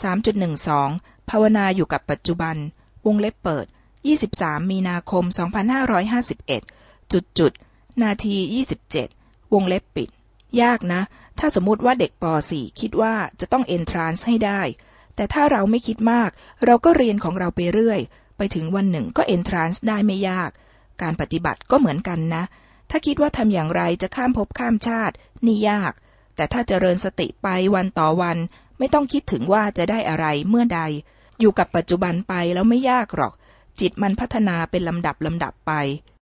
3.12 ภาวนาอยู่กับปัจจุบัน วงเล็บเปิด 23 มีนาคม 2551 จุดจุด นาที 27 วงเล็บปิด ยากนะ ถ้าสมมติว่าเด็กป .4 คิดว่าจะต้องเอนทรานซ์ให้ได้ แต่ถ้าเราไม่คิดมาก เราก็เรียนของเราไปเรื่อย ไปถึงวันหนึ่งก็เอนทรานซ์ได้ไม่ยาก การปฏิบัติก็เหมือนกันนะ ถ้าคิดว่าทำอย่างไรจะข้ามภพข้ามชาติ นี่ยาก แต่ถ้าเจริญสติไปวันต่อวัน ไม่ต้องคิดถึงว่าจะได้อะไรเมื่อใด อยู่กับปัจจุบันไปแล้วไม่ยากหรอก จิตมันพัฒนาเป็นลำดับลำดับไป